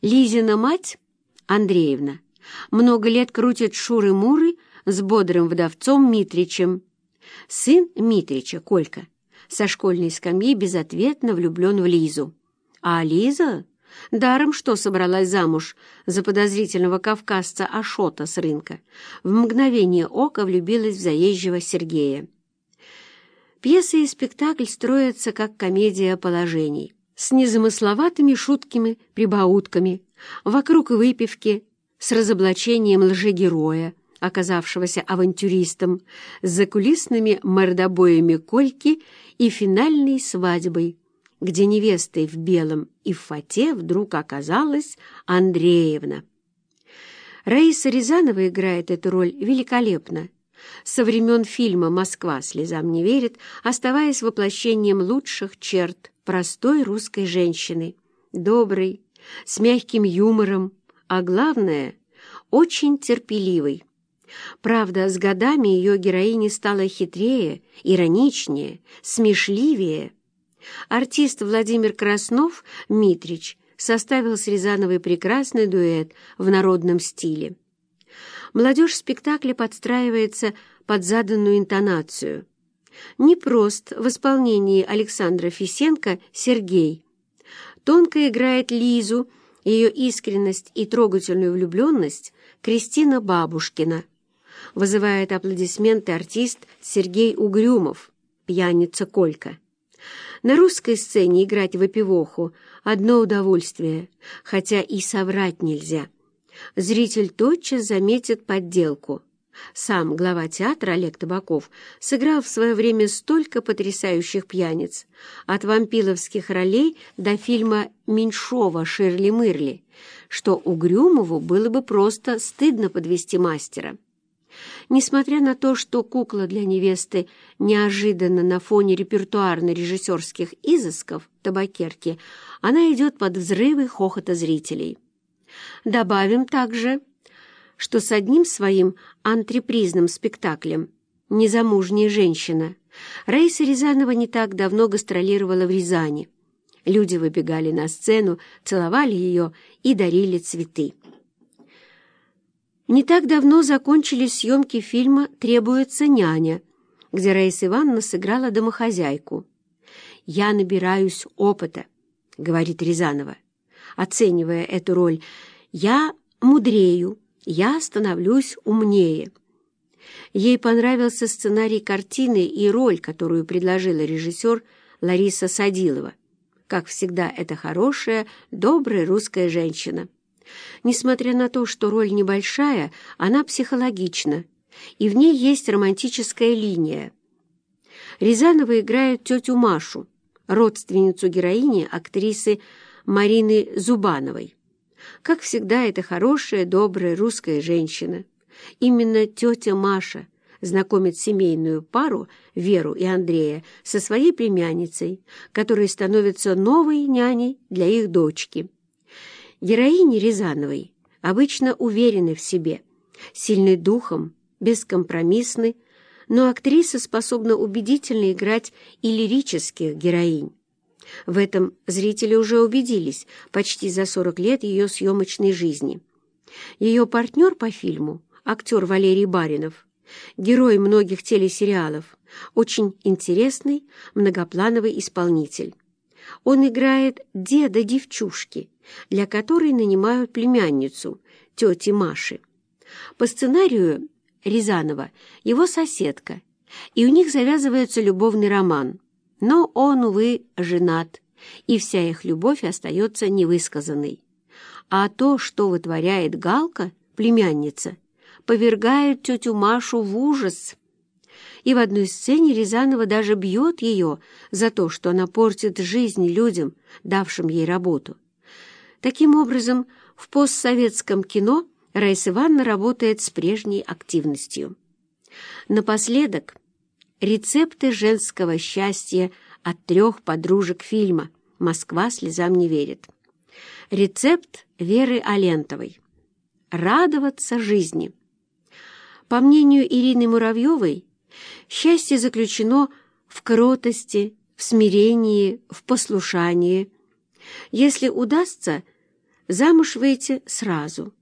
Лизина мать, Андреевна, много лет крутит шуры-муры с бодрым вдовцом Митричем. Сын Митрича, Колька, со школьной скамьи безответно влюблен в Лизу. А Лиза даром что собралась замуж за подозрительного кавказца Ашота с рынка, в мгновение ока влюбилась в заезжего Сергея. Пьеса и спектакль строятся как комедия положений, с незамысловатыми шутками, прибаутками, вокруг выпивки, с разоблачением лжегероя, оказавшегося авантюристом, с закулисными мордобоями Кольки и финальной свадьбой, где невестой в белом и в фате вдруг оказалась Андреевна. Раиса Рязанова играет эту роль великолепно. Со времен фильма «Москва слезам не верит», оставаясь воплощением лучших черт простой русской женщины, доброй, с мягким юмором, а главное — очень терпеливой. Правда, с годами ее героиня стала хитрее, ироничнее, смешливее. Артист Владимир Краснов, Митрич, составил с Рязановой прекрасный дуэт в народном стиле. Молодежь спектакля подстраивается под заданную интонацию. Непрост в исполнении Александра Фисенко Сергей. Тонко играет Лизу, ее искренность и трогательную влюбленность Кристина Бабушкина. Вызывает аплодисменты артист Сергей Угрюмов, пьяница Колька. На русской сцене играть в опивоху — одно удовольствие, хотя и соврать нельзя. Зритель тотчас заметит подделку. Сам глава театра Олег Табаков сыграл в свое время столько потрясающих пьяниц, от вампиловских ролей до фильма Меньшова «Ширли-мырли», что Угрюмову было бы просто стыдно подвести мастера. Несмотря на то, что кукла для невесты неожиданно на фоне репертуарно-режиссерских изысков табакерки, она идет под взрывы хохота зрителей. Добавим также, что с одним своим антрепризным спектаклем «Незамужняя женщина» Раиса Рязанова не так давно гастролировала в Рязани. Люди выбегали на сцену, целовали ее и дарили цветы. Не так давно закончились съемки фильма «Требуется няня», где Раиса Ивановна сыграла домохозяйку. «Я набираюсь опыта», — говорит Рязанова, оценивая эту роль. «Я мудрею, я становлюсь умнее». Ей понравился сценарий картины и роль, которую предложила режиссер Лариса Садилова. Как всегда, это хорошая, добрая русская женщина. Несмотря на то, что роль небольшая, она психологична, и в ней есть романтическая линия. Рязанова играет тетю Машу, родственницу героини актрисы Марины Зубановой. Как всегда, это хорошая, добрая русская женщина. Именно тетя Маша знакомит семейную пару, Веру и Андрея, со своей племянницей, которая становится новой няней для их дочки. Героини Рязановой обычно уверены в себе, сильны духом, бескомпромиссны, но актриса способна убедительно играть и лирических героинь. В этом зрители уже убедились почти за 40 лет ее съемочной жизни. Ее партнер по фильму, актер Валерий Баринов, герой многих телесериалов, очень интересный, многоплановый исполнитель. Он играет деда девчушки, для которой нанимают племянницу, тети Маши. По сценарию Рязанова его соседка, и у них завязывается любовный роман. Но он, увы, женат, и вся их любовь остается невысказанной. А то, что вытворяет Галка, племянница, повергает тетю Машу в ужас. И в одной сцене Рязанова даже бьет ее за то, что она портит жизнь людям, давшим ей работу. Таким образом, в постсоветском кино Раиса Ивановна работает с прежней активностью. Напоследок, рецепты женского счастья от трех подружек фильма «Москва слезам не верит». Рецепт Веры Алентовой. Радоваться жизни. По мнению Ирины Муравьевой, счастье заключено в кротости, в смирении, в послушании – если удастся замуж выйти сразу.